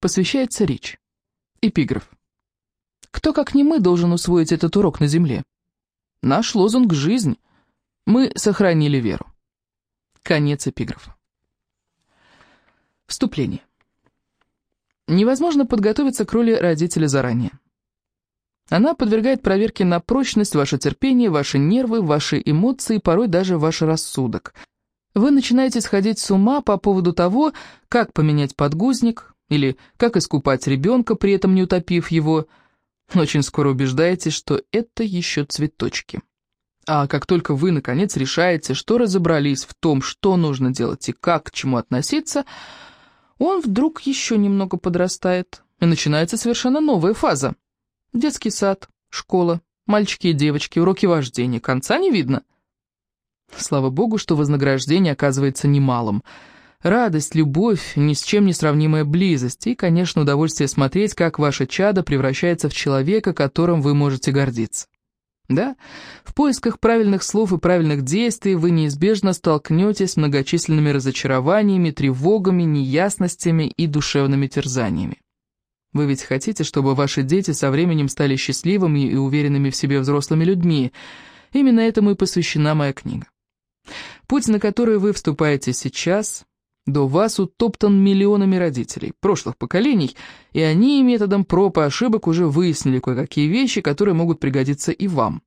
посвящается речь. Эпиграф. Кто, как не мы, должен усвоить этот урок на земле? Наш лозунг — жизнь. Мы сохранили веру. Конец эпиграфа. Вступление. Невозможно подготовиться к роли родителя заранее. Она подвергает проверке на прочность ваше терпение, ваши нервы, ваши эмоции, порой даже ваш рассудок. Вы начинаете сходить с ума по поводу того, как поменять подгузник, или как искупать ребенка, при этом не утопив его. Очень скоро убеждаетесь, что это еще цветочки. А как только вы, наконец, решаете, что разобрались в том, что нужно делать и как к чему относиться, он вдруг еще немного подрастает, и начинается совершенно новая фаза. Детский сад, школа, мальчики и девочки, уроки вождения, конца не видно. Слава богу, что вознаграждение оказывается немалым. Радость, любовь, ни с чем не сравнимая близость и, конечно, удовольствие смотреть, как ваше чадо превращается в человека, которым вы можете гордиться. Да, в поисках правильных слов и правильных действий вы неизбежно столкнетесь с многочисленными разочарованиями, тревогами, неясностями и душевными терзаниями. Вы ведь хотите, чтобы ваши дети со временем стали счастливыми и уверенными в себе взрослыми людьми. Именно этому и посвящена моя книга. Путь, на который вы вступаете сейчас, до вас утоптан миллионами родителей, прошлых поколений, и они методом проб и ошибок уже выяснили кое-какие вещи, которые могут пригодиться и вам.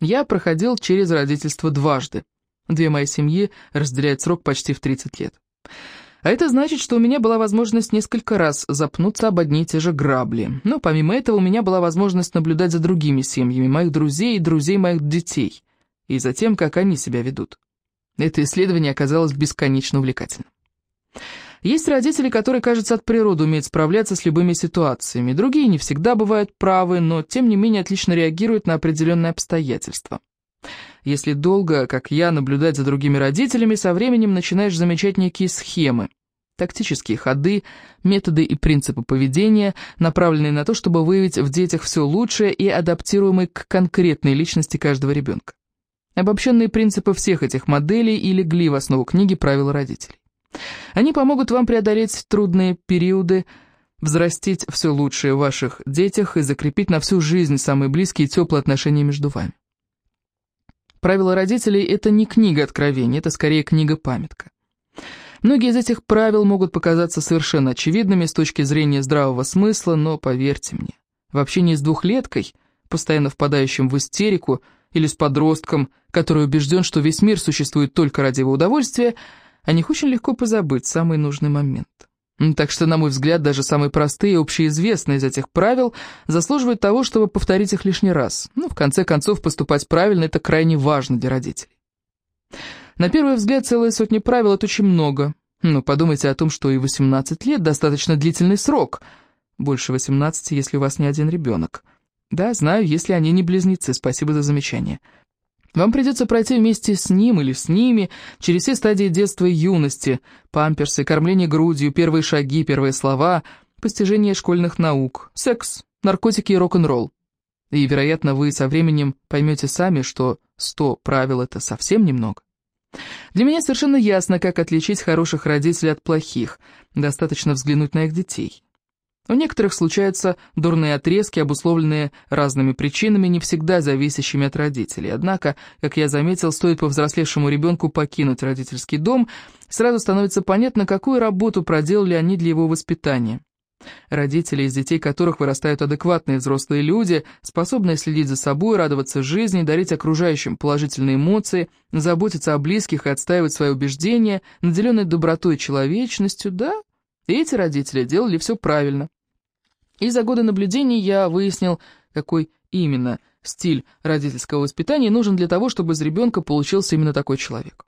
Я проходил через родительство дважды. Две мои семьи разделяют срок почти в 30 лет. А это значит, что у меня была возможность несколько раз запнуться об одни и те же грабли. Но помимо этого у меня была возможность наблюдать за другими семьями, моих друзей и друзей моих детей, и за тем, как они себя ведут. Это исследование оказалось бесконечно увлекательным. Есть родители, которые, кажется, от природы умеют справляться с любыми ситуациями. Другие не всегда бывают правы, но тем не менее отлично реагируют на определенные обстоятельства. Если долго, как я, наблюдать за другими родителями, со временем начинаешь замечать некие схемы, тактические ходы, методы и принципы поведения, направленные на то, чтобы выявить в детях все лучшее и адаптируемые к конкретной личности каждого ребенка. Обобщенные принципы всех этих моделей и легли в основу книги «Правила родителей». Они помогут вам преодолеть трудные периоды, взрастить все лучшее в ваших детях и закрепить на всю жизнь самые близкие и теплые отношения между вами. Правила родителей — это не книга откровений, это скорее книга-памятка. Многие из этих правил могут показаться совершенно очевидными с точки зрения здравого смысла, но поверьте мне, в общении с двухлеткой, постоянно впадающим в истерику, или с подростком, который убежден, что весь мир существует только ради его удовольствия, о них очень легко позабыть самый нужный момент. Так что, на мой взгляд, даже самые простые и общеизвестные из этих правил заслуживают того, чтобы повторить их лишний раз. Ну, в конце концов, поступать правильно – это крайне важно для родителей. На первый взгляд, целые сотни правил – это очень много. Но подумайте о том, что и 18 лет – достаточно длительный срок. Больше 18, если у вас не один ребенок. Да, знаю, если они не близнецы, спасибо за замечание. Вам придется пройти вместе с ним или с ними через все стадии детства и юности, памперсы, кормление грудью, первые шаги, первые слова, постижение школьных наук, секс, наркотики и рок-н-ролл. И, вероятно, вы со временем поймете сами, что сто правил — это совсем немного. Для меня совершенно ясно, как отличить хороших родителей от плохих. Достаточно взглянуть на их детей. У некоторых случаются дурные отрезки, обусловленные разными причинами, не всегда зависящими от родителей. Однако, как я заметил, стоит повзрослевшему ребенку покинуть родительский дом, сразу становится понятно, какую работу проделали они для его воспитания. Родители, из детей которых вырастают адекватные взрослые люди, способные следить за собой, радоваться жизни, дарить окружающим положительные эмоции, заботиться о близких и отстаивать свои убеждения, наделенные добротой и человечностью, да, эти родители делали все правильно. И за годы наблюдений я выяснил, какой именно стиль родительского воспитания нужен для того, чтобы из ребенка получился именно такой человек.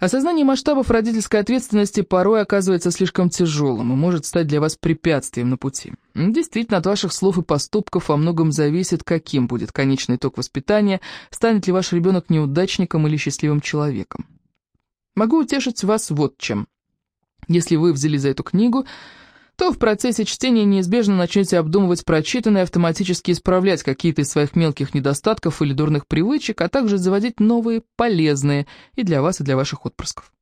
Осознание масштабов родительской ответственности порой оказывается слишком тяжелым и может стать для вас препятствием на пути. Действительно, от ваших слов и поступков во многом зависит, каким будет конечный итог воспитания, станет ли ваш ребенок неудачником или счастливым человеком. Могу утешить вас вот чем. Если вы взяли за эту книгу, то в процессе чтения неизбежно начнете обдумывать прочитанное автоматически исправлять какие-то из своих мелких недостатков или дурных привычек, а также заводить новые, полезные и для вас, и для ваших отпрысков.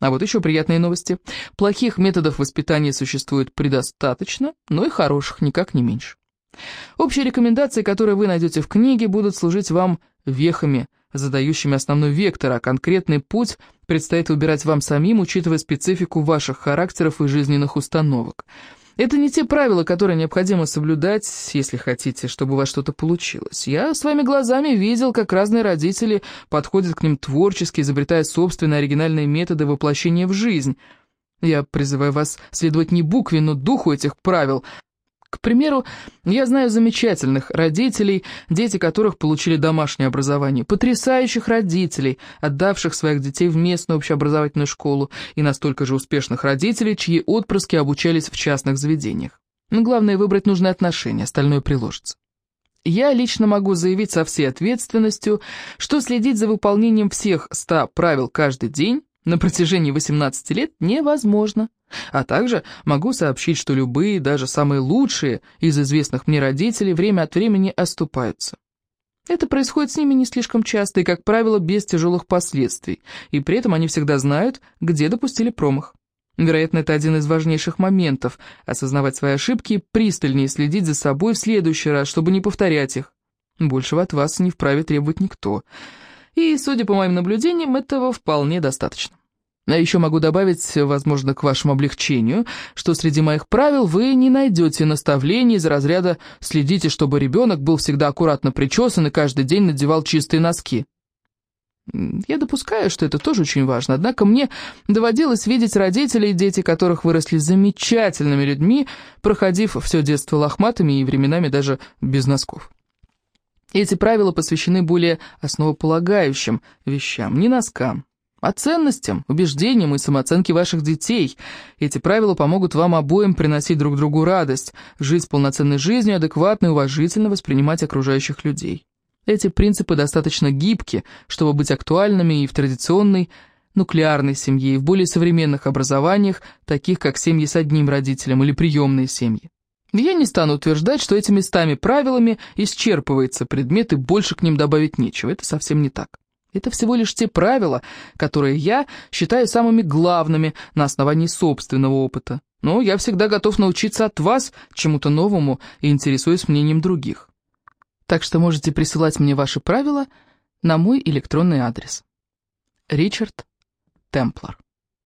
А вот еще приятные новости. Плохих методов воспитания существует предостаточно, но и хороших никак не меньше. Общие рекомендации, которые вы найдете в книге, будут служить вам вехами, задающими основной вектор, а конкретный путь предстоит выбирать вам самим, учитывая специфику ваших характеров и жизненных установок. Это не те правила, которые необходимо соблюдать, если хотите, чтобы у вас что-то получилось. Я своими глазами видел, как разные родители подходят к ним творчески, изобретая собственные оригинальные методы воплощения в жизнь. Я призываю вас следовать не букве, но духу этих правил, к примеру, я знаю замечательных родителей, дети которых получили домашнее образование, потрясающих родителей, отдавших своих детей в местную общеобразовательную школу, и настолько же успешных родителей, чьи отпрыски обучались в частных заведениях. Но главное выбрать нужные отношения, остальное приложится. Я лично могу заявить со всей ответственностью, что следить за выполнением всех ста правил каждый день на протяжении 18 лет невозможно. А также могу сообщить, что любые, даже самые лучшие из известных мне родителей время от времени оступаются. Это происходит с ними не слишком часто и, как правило, без тяжелых последствий, и при этом они всегда знают, где допустили промах. Вероятно, это один из важнейших моментов – осознавать свои ошибки и пристальнее следить за собой в следующий раз, чтобы не повторять их. Большего от вас не вправе требовать никто. И, судя по моим наблюдениям, этого вполне достаточно. А еще могу добавить, возможно, к вашему облегчению, что среди моих правил вы не найдете наставлений из разряда «следите, чтобы ребенок был всегда аккуратно причесан и каждый день надевал чистые носки». Я допускаю, что это тоже очень важно, однако мне доводилось видеть родителей, дети которых выросли замечательными людьми, проходив все детство лохматыми и временами даже без носков. Эти правила посвящены более основополагающим вещам, не носкам, а ценностям, убеждениям и самооценке ваших детей. Эти правила помогут вам обоим приносить друг другу радость, жить полноценной жизнью, адекватно и уважительно воспринимать окружающих людей. Эти принципы достаточно гибки, чтобы быть актуальными и в традиционной, нуклеарной семье, и в более современных образованиях, таких как семьи с одним родителем или приемные семьи. Я не стану утверждать, что этими стами правилами исчерпывается предмет и больше к ним добавить нечего. Это совсем не так. Это всего лишь те правила, которые я считаю самыми главными на основании собственного опыта. Но я всегда готов научиться от вас чему-то новому и интересуюсь мнением других. Так что можете присылать мне ваши правила на мой электронный адрес. Ричард Темплар